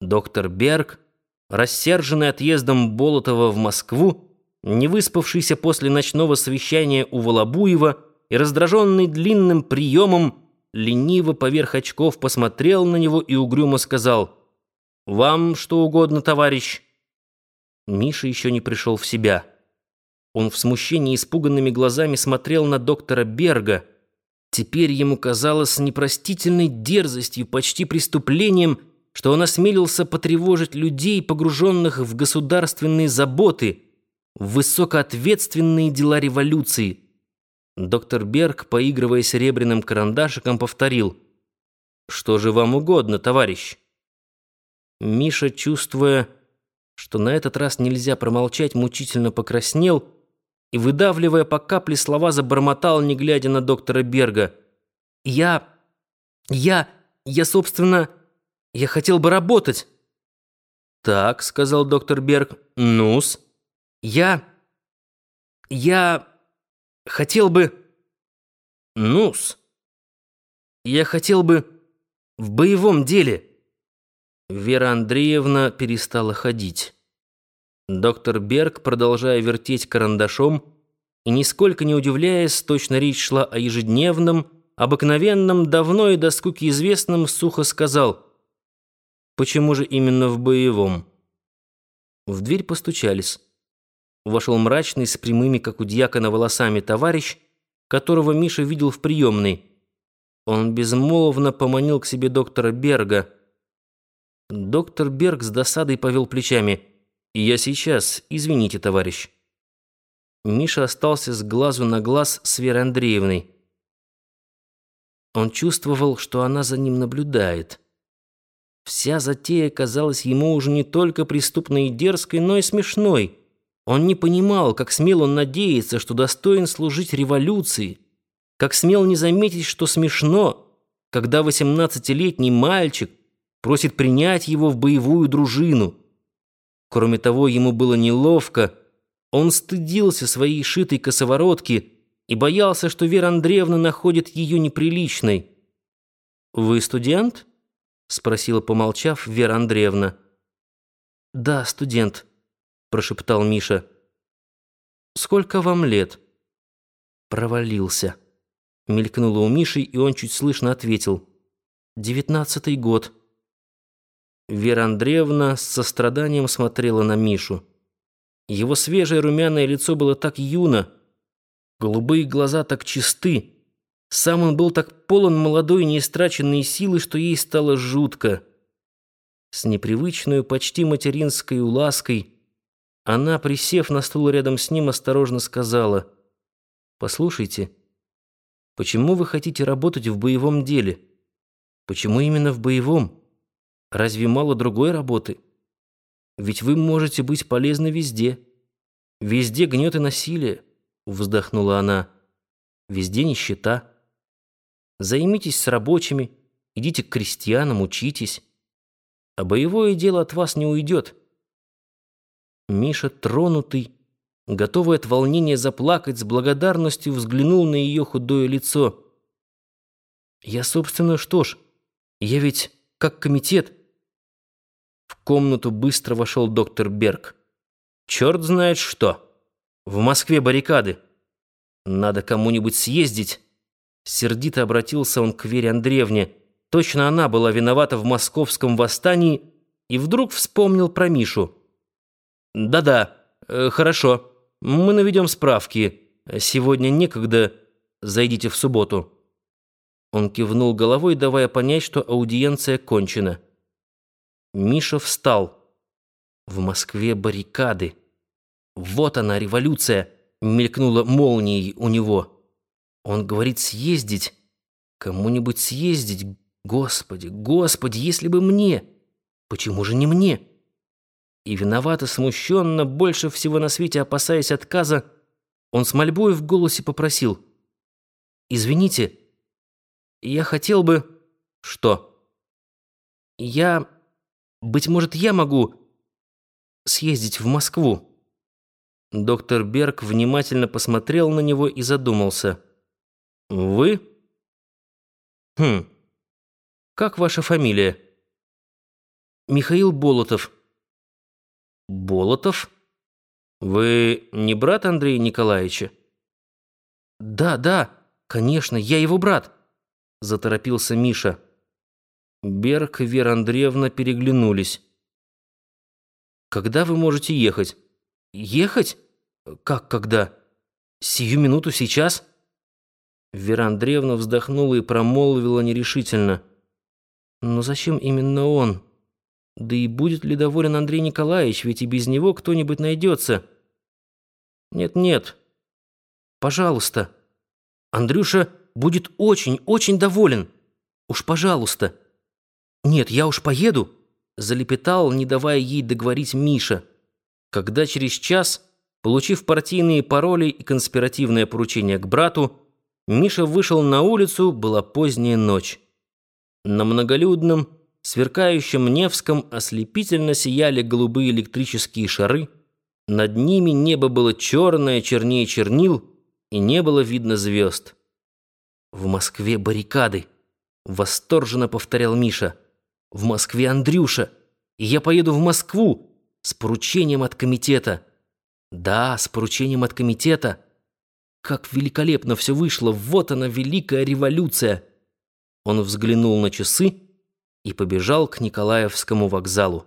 Доктор Берг, рассерженный отъездом Болотова в Москву, не выспавшийся после ночного совещания у Волобуева и раздраженный длинным приемом, лениво поверх очков посмотрел на него и угрюмо сказал «Вам что угодно, товарищ». Миша еще не пришел в себя. Он в смущении испуганными глазами смотрел на доктора Берга. Теперь ему казалось непростительной дерзостью, почти преступлением – что он осмелился потревожить людей, погруженных в государственные заботы, в высокоответственные дела революции. Доктор Берг, поигрывая серебряным карандашиком, повторил «Что же вам угодно, товарищ?» Миша, чувствуя, что на этот раз нельзя промолчать, мучительно покраснел и, выдавливая по капле слова, забормотал, не глядя на доктора Берга. «Я... я... я, собственно...» Я хотел бы работать». «Так», — сказал доктор Берг, — «ну-с». «Я... я... хотел бы...» «Ну-с». «Я хотел бы... в боевом деле». Вера Андреевна перестала ходить. Доктор Берг, продолжая вертеть карандашом и нисколько не удивляясь, точно речь шла о ежедневном, обыкновенном, давно и до скуки известном, сухо сказал — Почему же именно в боевом? В дверь постучались. Вошел мрачный, с прямыми, как у дьякона, волосами товарищ, которого Миша видел в приемной. Он безмолвно поманил к себе доктора Берга. Доктор Берг с досадой повел плечами. «Я сейчас. Извините, товарищ». Миша остался с глазу на глаз с Верой Андреевной. Он чувствовал, что она за ним наблюдает. Вся затея казалась ему уже не только преступной и дерзкой, но и смешной. Он не понимал, как смел он надеяться, что достоин служить революции, как смел не заметить, что смешно, когда восемнадцатилетний мальчик просит принять его в боевую дружину. Кроме того, ему было неловко, он стыдился своей шитой косоворотки и боялся, что Вера Андреевна находит ее неприличной. «Вы студент?» Спросила, помолчав, Вера Андреевна. Да, студент, прошептал Миша. Сколько вам лет? Провалился. Мелькнуло у Миши, и он чуть слышно ответил: девятнадцатый год. Вера Андреевна с состраданием смотрела на Мишу. Его свежее румяное лицо было так юно, голубые глаза так чисты, сам он был так полон молодой неистраченной силы, что ей стало жутко. С непривычной, почти материнской улаской она, присев на стул рядом с ним, осторожно сказала, «Послушайте, почему вы хотите работать в боевом деле? Почему именно в боевом? Разве мало другой работы? Ведь вы можете быть полезны везде. Везде гнет и насилие», — вздохнула она. «Везде нищета». Займитесь с рабочими, идите к крестьянам, учитесь. А боевое дело от вас не уйдет. Миша, тронутый, готовый от волнения заплакать, с благодарностью взглянул на ее худое лицо. «Я, собственно, что ж, я ведь как комитет...» В комнату быстро вошел доктор Берг. «Черт знает что! В Москве баррикады! Надо кому-нибудь съездить!» Сердито обратился он к Вере Андреевне. Точно она была виновата в московском восстании и вдруг вспомнил про Мишу. «Да-да, э, хорошо. Мы наведем справки. Сегодня некогда. Зайдите в субботу». Он кивнул головой, давая понять, что аудиенция кончена. Миша встал. В Москве баррикады. Вот она, революция, мелькнула молнией у него. Он говорит съездить, кому-нибудь съездить. Господи, Господи, если бы мне! Почему же не мне? И виновато, смущенно, больше всего на свете опасаясь отказа, он с мольбой в голосе попросил. «Извините, я хотел бы...» «Что?» «Я... Быть может, я могу съездить в Москву?» Доктор Берг внимательно посмотрел на него и задумался. Вы? Хм. Как ваша фамилия? Михаил Болотов». «Болотов? Вы не брат Андрея Николаевича?» «Да, да, конечно, я его брат», — заторопился Миша. Берг и Вера Андреевна переглянулись. «Когда вы можете ехать?» «Ехать? Как когда? Сию минуту сейчас?» Вера Андреевна вздохнула и промолвила нерешительно. «Но зачем именно он? Да и будет ли доволен Андрей Николаевич, ведь и без него кто-нибудь найдется?» «Нет-нет, пожалуйста. Андрюша будет очень-очень доволен. Уж пожалуйста». «Нет, я уж поеду», — залепетал, не давая ей договорить Миша. Когда через час, получив партийные пароли и конспиративное поручение к брату, Миша вышел на улицу, была поздняя ночь. На многолюдном, сверкающем Невском ослепительно сияли голубые электрические шары, над ними небо было черное, чернее чернил, и не было видно звезд. «В Москве баррикады!» — восторженно повторял Миша. «В Москве Андрюша! И я поеду в Москву с поручением от комитета!» «Да, с поручением от комитета!» Как великолепно все вышло! Вот она, великая революция!» Он взглянул на часы и побежал к Николаевскому вокзалу.